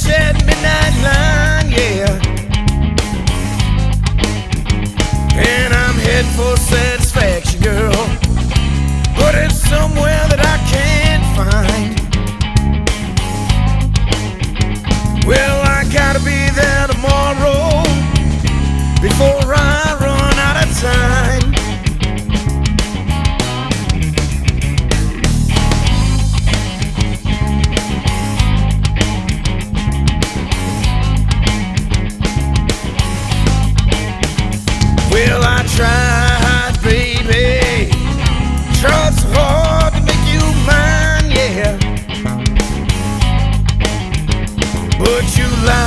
that midnight line, yeah. And I'm heading for satisfaction, girl. But it's somewhere you lie.